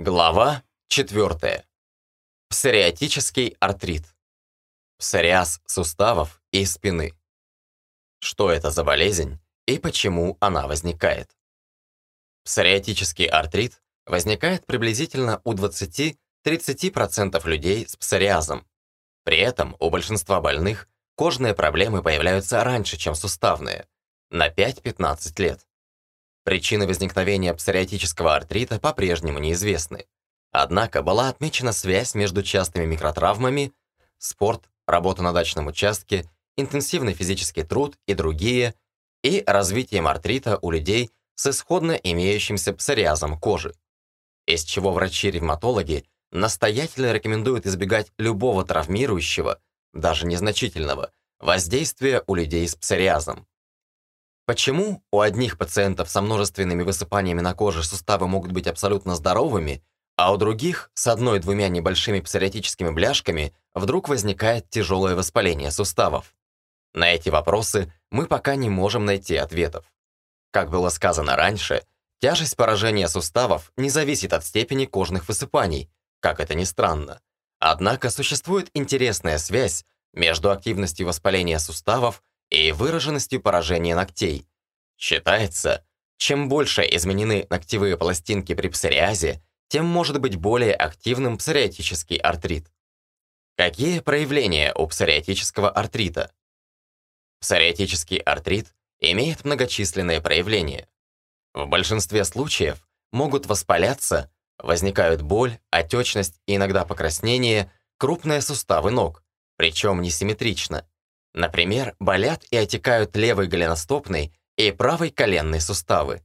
Глава 4. Псориатический артрит. Псориаз суставов и спины. Что это за болезнь и почему она возникает? Псориатический артрит возникает приблизительно у 20-30% людей с псориазом. При этом у большинства больных кожные проблемы появляются раньше, чем суставные, на 5-15 лет. Причины возникновения псориатического артрита по-прежнему неизвестны. Однако была отмечена связь между частыми микротравмами, спорт, работа на дачном участке, интенсивный физический труд и другие, и развитием артрита у людей с исходно имеющимся псориазом кожи. Из чего врачи-ревматологи настоятельно рекомендуют избегать любого травмирующего, даже незначительного, воздействия у людей с псориазом. Почему у одних пациентов со множественными высыпаниями на коже суставы могут быть абсолютно здоровыми, а у других с одной-двумя небольшими псориатическими бляшками вдруг возникает тяжелое воспаление суставов? На эти вопросы мы пока не можем найти ответов. Как было сказано раньше, тяжесть поражения суставов не зависит от степени кожных высыпаний, как это ни странно. Однако существует интересная связь между активностью воспаления суставов и выраженностью поражения ногтей. Считается, чем больше изменены ногтевые пластинки при псориазе, тем может быть более активным псориатический артрит. Какие проявления у псориатического артрита? Псориатический артрит имеет многочисленные проявления. В большинстве случаев могут воспаляться, возникают боль, отечность и иногда покраснение, крупные суставы ног, причем несимметрично. Например, болят и отекают левый голеностопный и правый коленный суставы.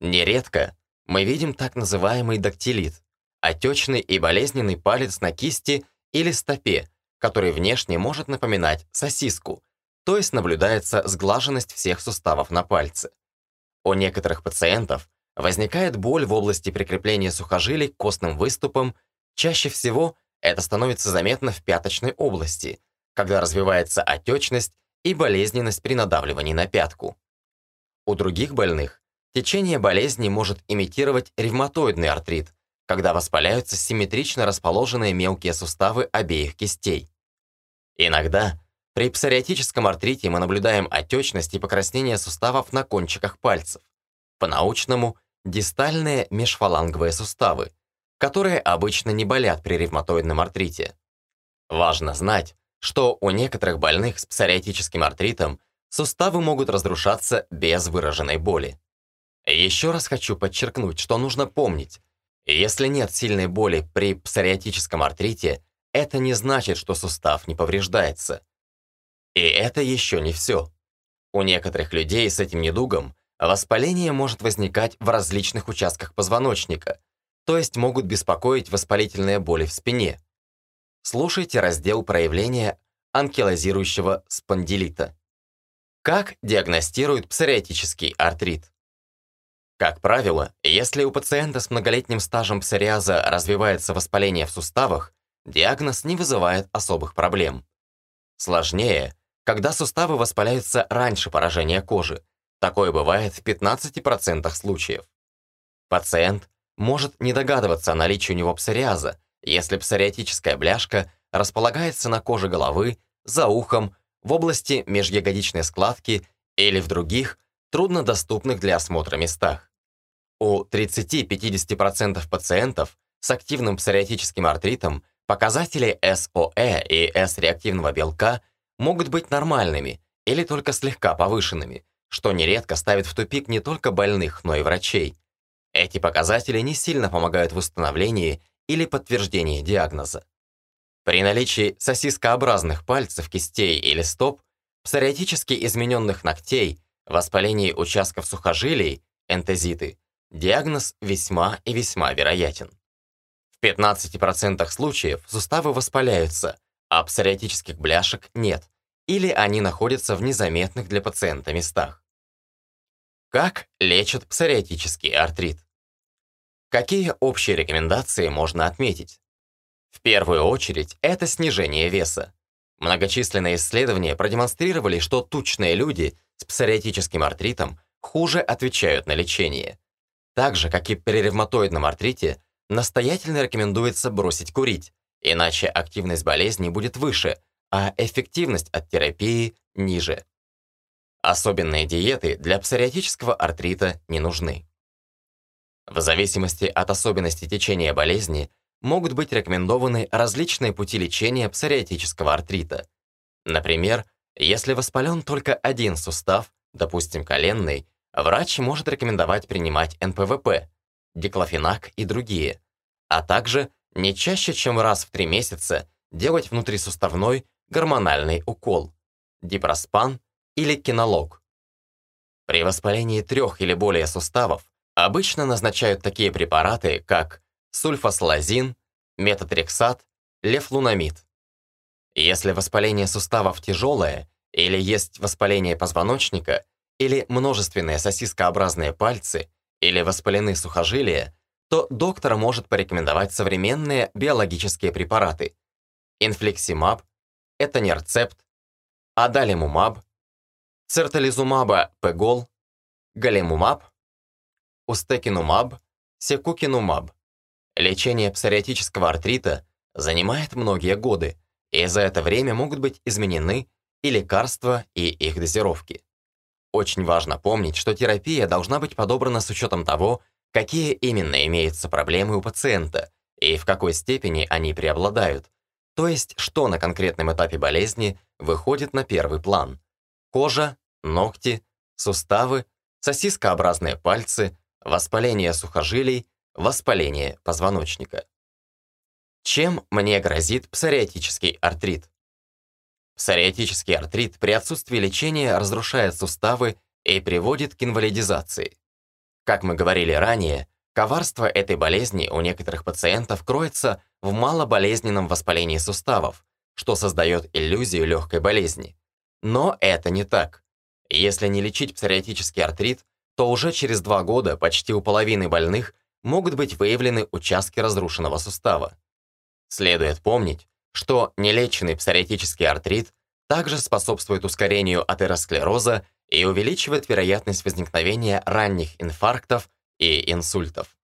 Нередко мы видим так называемый дактилит, отечный и болезненный палец на кисти или стопе, который внешне может напоминать сосиску, то есть наблюдается сглаженность всех суставов на пальце. У некоторых пациентов возникает боль в области прикрепления сухожилий к костным выступам, чаще всего это становится заметно в пяточной области – когда развивается отечность и болезненность при надавливании на пятку. У других больных течение болезни может имитировать ревматоидный артрит, когда воспаляются симметрично расположенные мелкие суставы обеих кистей. Иногда при псориатическом артрите мы наблюдаем отечность и покраснение суставов на кончиках пальцев. По-научному – дистальные межфаланговые суставы, которые обычно не болят при ревматоидном артрите. Важно знать, что у некоторых больных с псориатическим артритом суставы могут разрушаться без выраженной боли. Еще раз хочу подчеркнуть, что нужно помнить, если нет сильной боли при псориатическом артрите, это не значит, что сустав не повреждается. И это еще не все. У некоторых людей с этим недугом воспаление может возникать в различных участках позвоночника, то есть могут беспокоить воспалительные боли в спине, слушайте раздел проявления анкилозирующего спондилита. Как диагностируют псориатический артрит? Как правило, если у пациента с многолетним стажем псориаза развивается воспаление в суставах, диагноз не вызывает особых проблем. Сложнее, когда суставы воспаляются раньше поражения кожи. Такое бывает в 15% случаев. Пациент может не догадываться о наличии у него псориаза, если псориатическая бляшка располагается на коже головы, за ухом, в области межягодичной складки или в других, труднодоступных для осмотра местах. У 30-50% пациентов с активным псориатическим артритом показатели СОЭ и С-реактивного белка могут быть нормальными или только слегка повышенными, что нередко ставит в тупик не только больных, но и врачей. Эти показатели не сильно помогают в установлении или подтверждение диагноза. При наличии сосискообразных пальцев, кистей или стоп, псориатически измененных ногтей, воспалении участков сухожилий, энтезиты, диагноз весьма и весьма вероятен. В 15% случаев суставы воспаляются, а псориатических бляшек нет, или они находятся в незаметных для пациента местах. Как лечат псориатический артрит? Какие общие рекомендации можно отметить? В первую очередь, это снижение веса. Многочисленные исследования продемонстрировали, что тучные люди с псориатическим артритом хуже отвечают на лечение. Так же, как и при ревматоидном артрите, настоятельно рекомендуется бросить курить, иначе активность болезни будет выше, а эффективность от терапии ниже. Особенные диеты для псориатического артрита не нужны. В зависимости от особенностей течения болезни могут быть рекомендованы различные пути лечения псориатического артрита. Например, если воспален только один сустав, допустим, коленный, врач может рекомендовать принимать НПВП, диклофенак и другие, а также не чаще, чем раз в три месяца делать внутрисуставной гормональный укол, дипроспан или кинолог. При воспалении трех или более суставов обычно назначают такие препараты, как сульфаслазин, метотрексат, лефлунамид. Если воспаление суставов тяжелое или есть воспаление позвоночника или множественные сосискообразные пальцы или воспалены сухожилия, то доктор может порекомендовать современные биологические препараты. Инфлексимаб, этанерцепт, адалимумаб, цертализумаба пегол, галимумаб, устекинумаб, секукинумаб. Лечение псориатического артрита занимает многие годы, и за это время могут быть изменены и лекарства, и их дозировки. Очень важно помнить, что терапия должна быть подобрана с учетом того, какие именно имеются проблемы у пациента и в какой степени они преобладают, то есть что на конкретном этапе болезни выходит на первый план. Кожа, ногти, суставы, сосискообразные пальцы, воспаление сухожилий, воспаление позвоночника. Чем мне грозит псориатический артрит? Псориатический артрит при отсутствии лечения разрушает суставы и приводит к инвалидизации. Как мы говорили ранее, коварство этой болезни у некоторых пациентов кроется в малоболезненном воспалении суставов, что создает иллюзию легкой болезни. Но это не так. Если не лечить псориатический артрит, то уже через два года почти у половины больных могут быть выявлены участки разрушенного сустава. Следует помнить, что нелеченный псориатический артрит также способствует ускорению атеросклероза и увеличивает вероятность возникновения ранних инфарктов и инсультов.